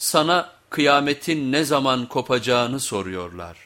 Sana kıyametin ne zaman kopacağını soruyorlar.